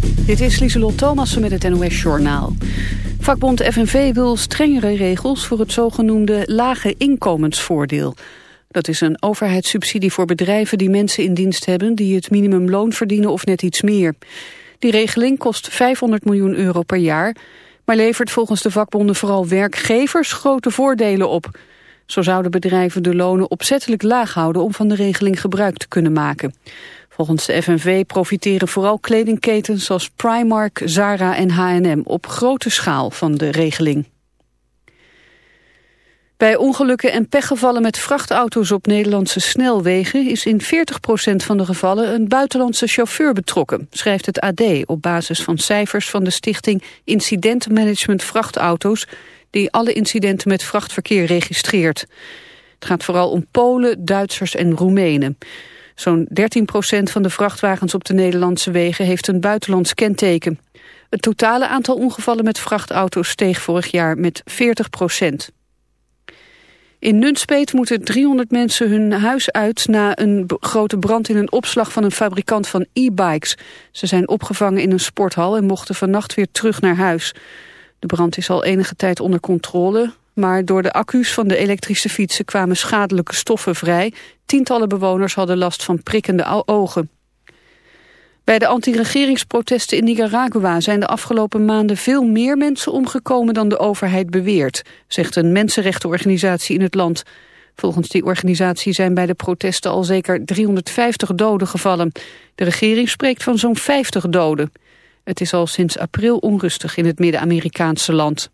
Dit is Lieselot Thomassen met het NOS-journaal. Vakbond FNV wil strengere regels voor het zogenoemde lage inkomensvoordeel. Dat is een overheidssubsidie voor bedrijven die mensen in dienst hebben... die het minimumloon verdienen of net iets meer. Die regeling kost 500 miljoen euro per jaar... maar levert volgens de vakbonden vooral werkgevers grote voordelen op. Zo zouden bedrijven de lonen opzettelijk laag houden... om van de regeling gebruik te kunnen maken. Volgens de FNV profiteren vooral kledingketens zoals Primark, Zara en H&M op grote schaal van de regeling. Bij ongelukken en pechgevallen met vrachtauto's op Nederlandse snelwegen is in 40% van de gevallen een buitenlandse chauffeur betrokken, schrijft het AD op basis van cijfers van de stichting Incidentenmanagement Vrachtauto's, die alle incidenten met vrachtverkeer registreert. Het gaat vooral om Polen, Duitsers en Roemenen. Zo'n 13% van de vrachtwagens op de Nederlandse wegen heeft een buitenlands kenteken. Het totale aantal ongevallen met vrachtauto's steeg vorig jaar met 40% In Nunspeet moeten 300 mensen hun huis uit na een grote brand in een opslag van een fabrikant van e-bikes. Ze zijn opgevangen in een sporthal en mochten vannacht weer terug naar huis. De brand is al enige tijd onder controle maar door de accu's van de elektrische fietsen kwamen schadelijke stoffen vrij. Tientallen bewoners hadden last van prikkende ogen. Bij de anti-regeringsprotesten in Nicaragua zijn de afgelopen maanden veel meer mensen omgekomen dan de overheid beweert, zegt een mensenrechtenorganisatie in het land. Volgens die organisatie zijn bij de protesten al zeker 350 doden gevallen. De regering spreekt van zo'n 50 doden. Het is al sinds april onrustig in het Midden-Amerikaanse land.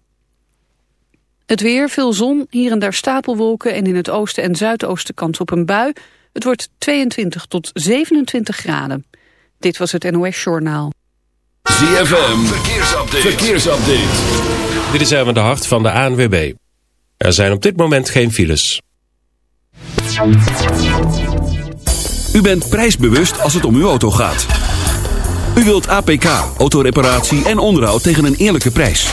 Het weer, veel zon, hier en daar stapelwolken en in het oosten en zuidoosten kans op een bui. Het wordt 22 tot 27 graden. Dit was het NOS Journaal. ZFM, verkeersupdate. verkeersupdate. Dit is even de hart van de ANWB. Er zijn op dit moment geen files. U bent prijsbewust als het om uw auto gaat. U wilt APK, autoreparatie en onderhoud tegen een eerlijke prijs.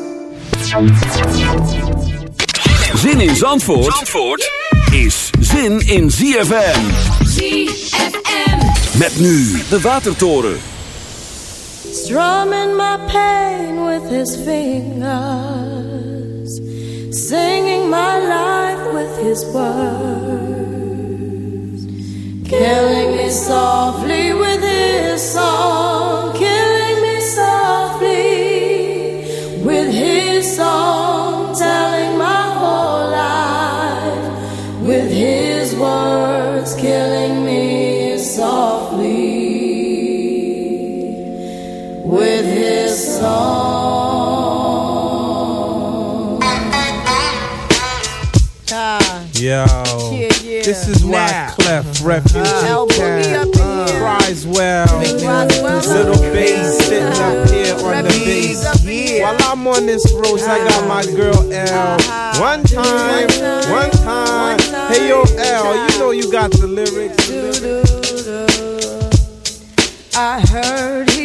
Zin in Zandvoort, Zandvoort is zin in ZFM. ZFM. Met nu de Watertoren. Strumming my pain with his fingers. Singing my life with his words. Killing me softly with his song. Killing with his song. Ah, Yo, yeah, yeah. this is why Now. Clef Refugee Al, put me up in Camp here. cries well. Little bass sitting up here on the bass. up in here. While I'm on this road, I got my girl L. One time, one time. Hey yo, L, you know you got the lyrics. I heard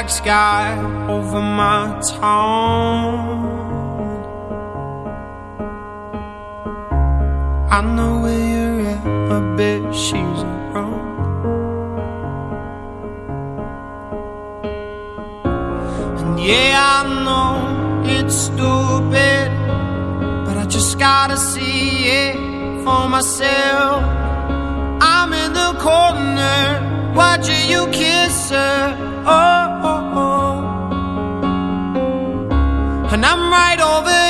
black sky over my town. I know where you're at, my bed she's around. And yeah, I know it's stupid, but I just gotta see it for myself. I'm in the corner, watching you kiss her. Oh. and I'm right over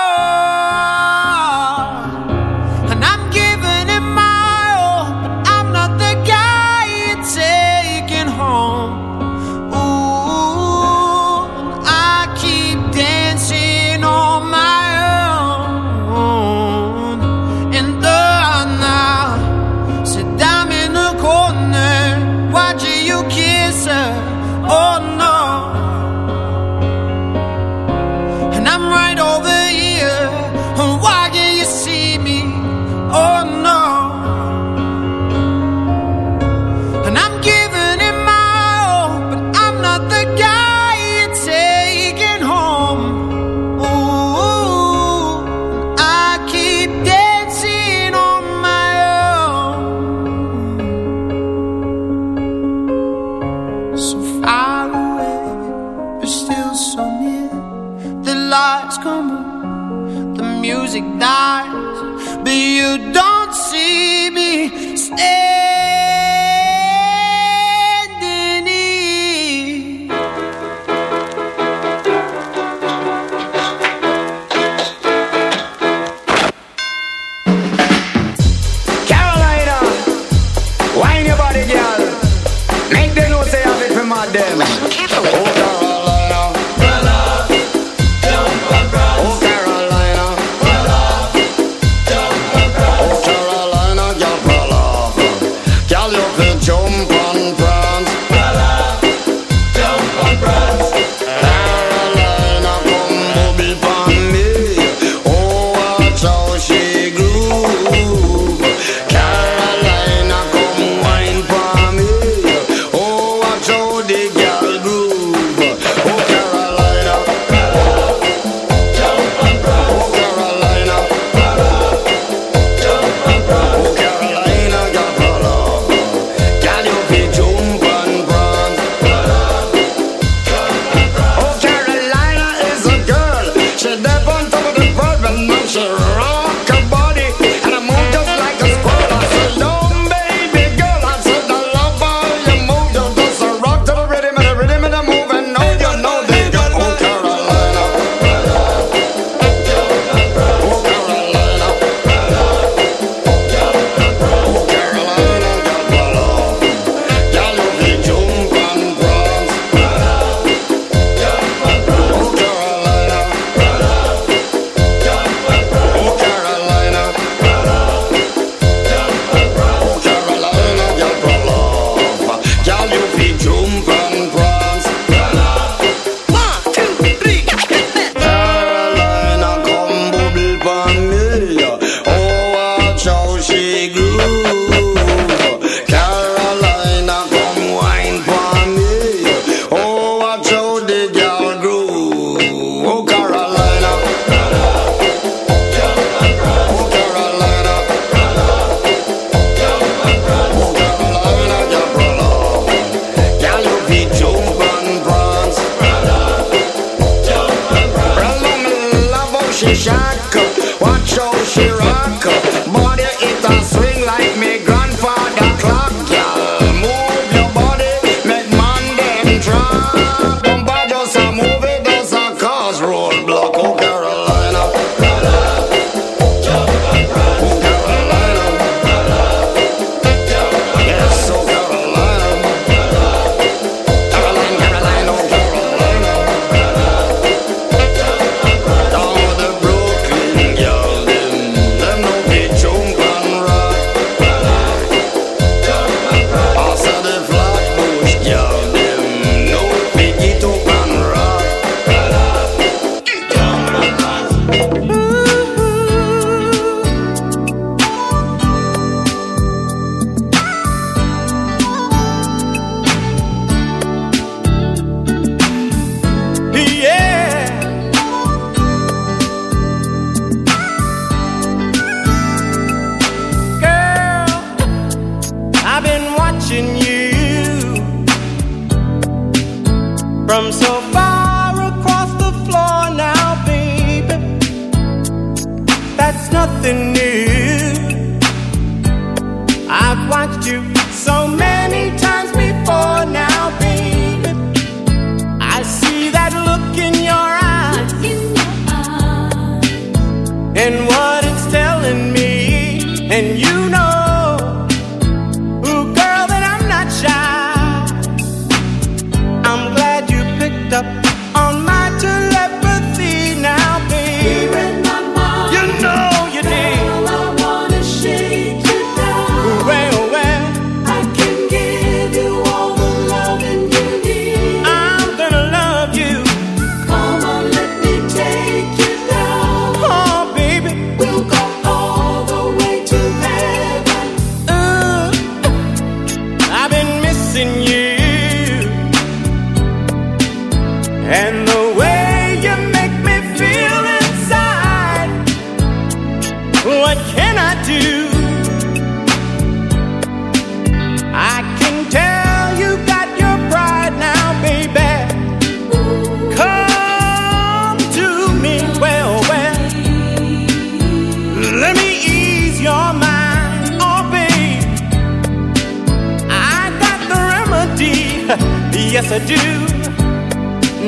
Yes I do.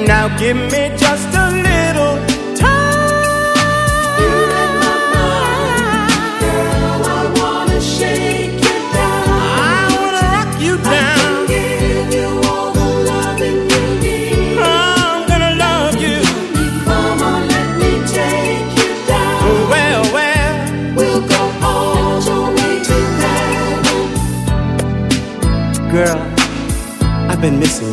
Now give me just a little time. I wanna rock you down. I'm gonna love you. Come on, let me take you down. Well, well. We'll go all your way to death. Girl, I've been missing you.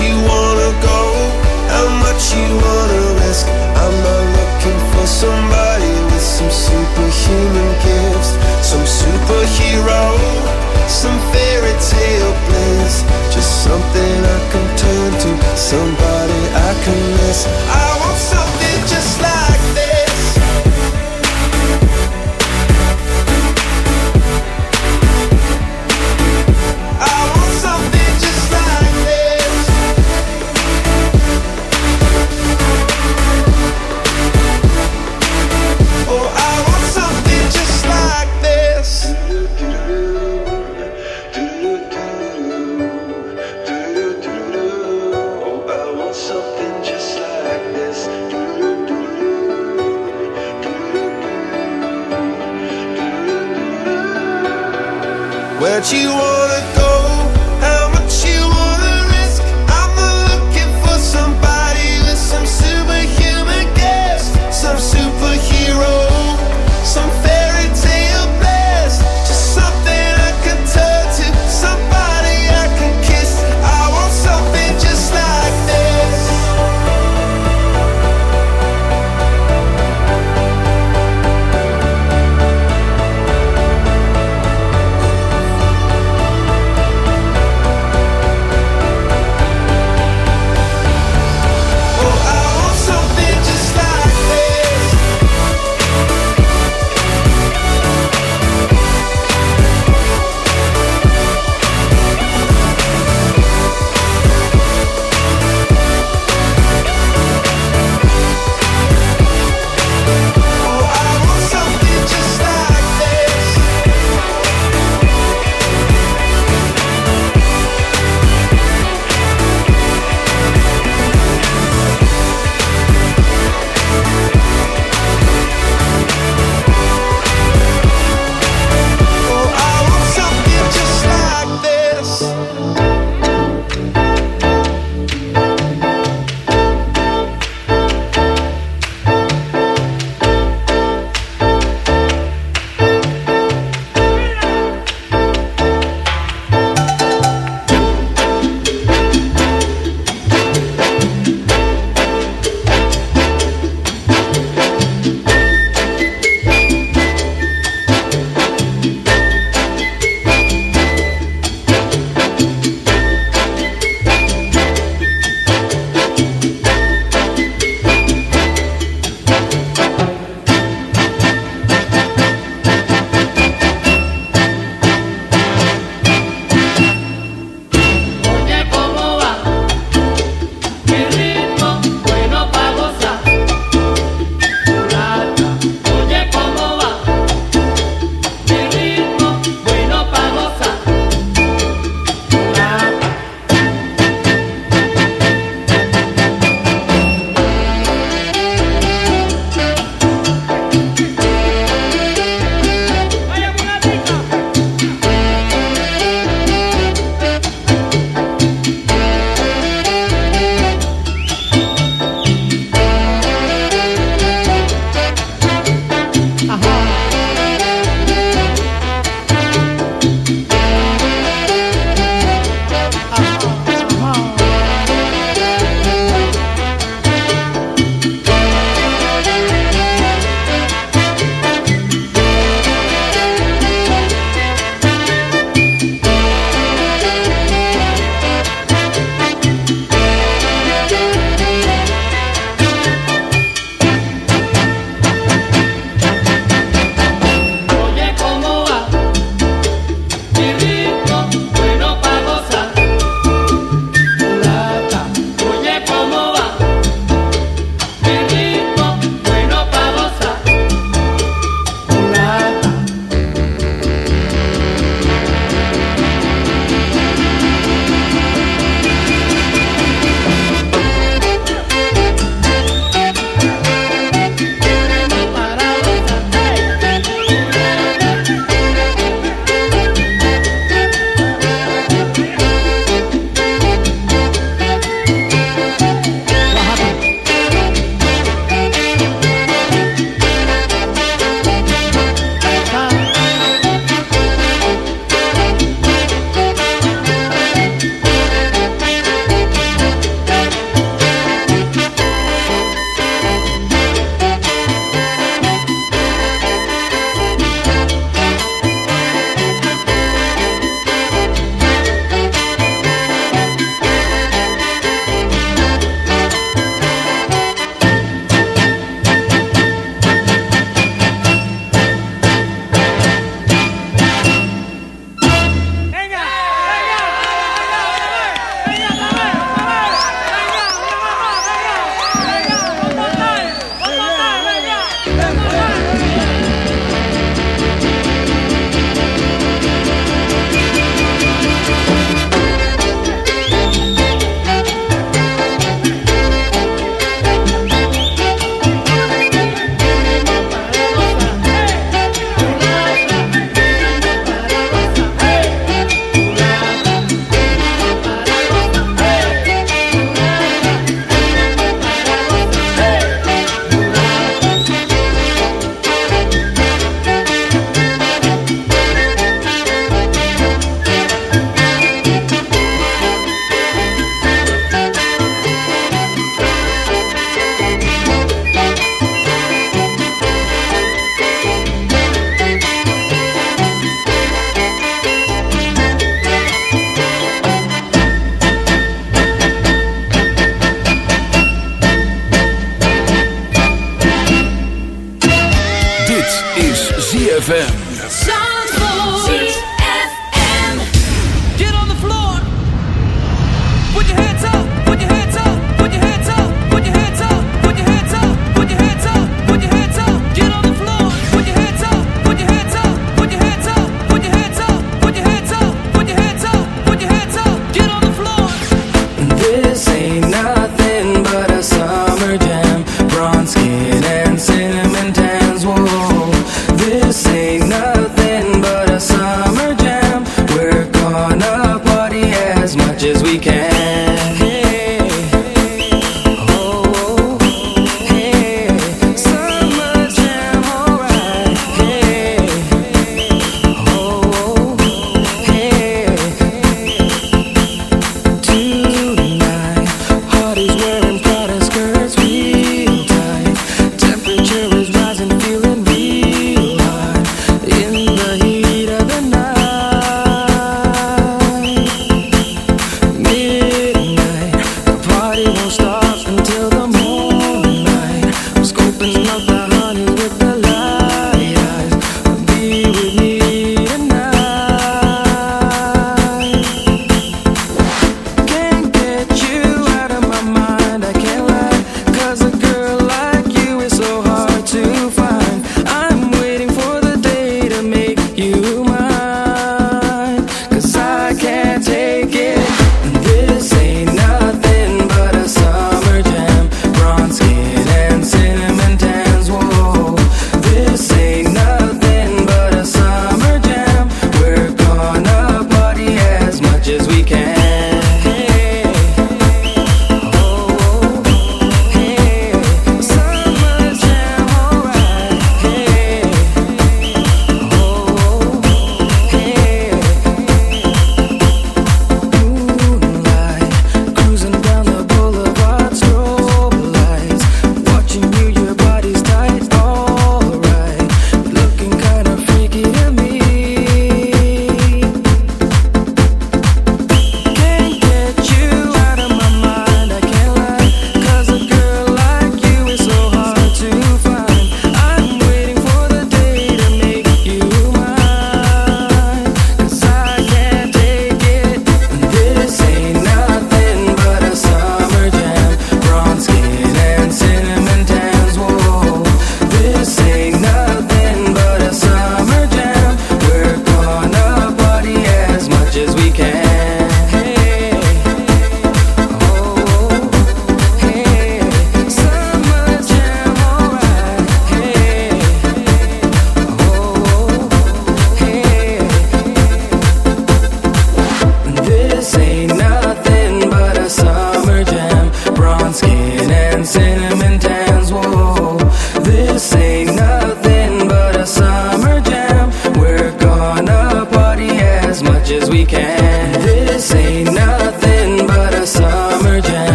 you want. as we can.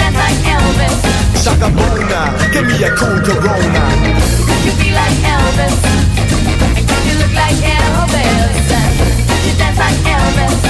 dance like Elvis. Give me a cool Corona. Could you be like Elvis? And could you look like Elvis? Could you dance like Elvis?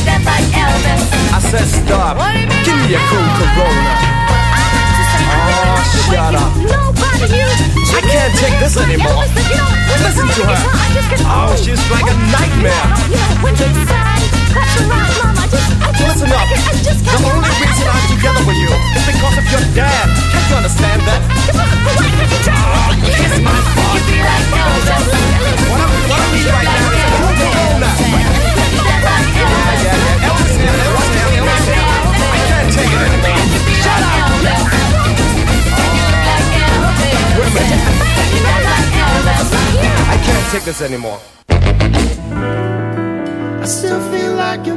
Could like Elvis? I said stop. What do you mean Give me a cool Corona. Oh, shut up. Nobody. I can't take this anymore. Listen to her. Oh, she's like a nightmare. When you decide, cut your rock, mom. Just, This anymore. I still feel like a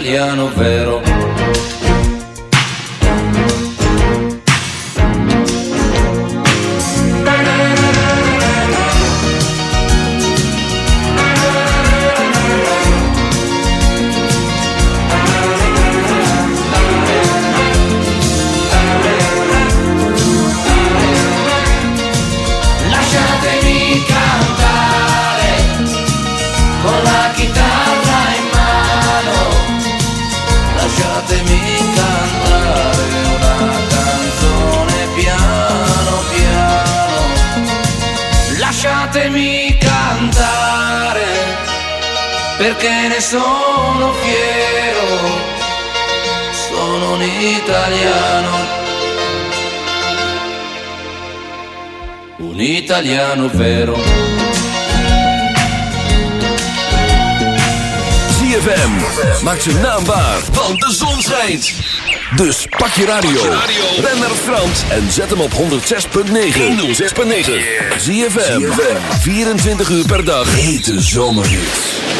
italiano vero. Perché ne sono fiero, sono un italiano. un italiano vero. ZFM maakt zijn naam waar, want de zon schijnt. Dus pak je radio, ren naar Frans en zet hem op 106.9. 106.9. ZFM, 24 uur per dag. Hete zomerhits.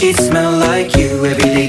sheets smell like you. Every day.